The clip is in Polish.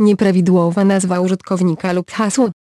Nieprawidłowa nazwa użytkownika lub hasło.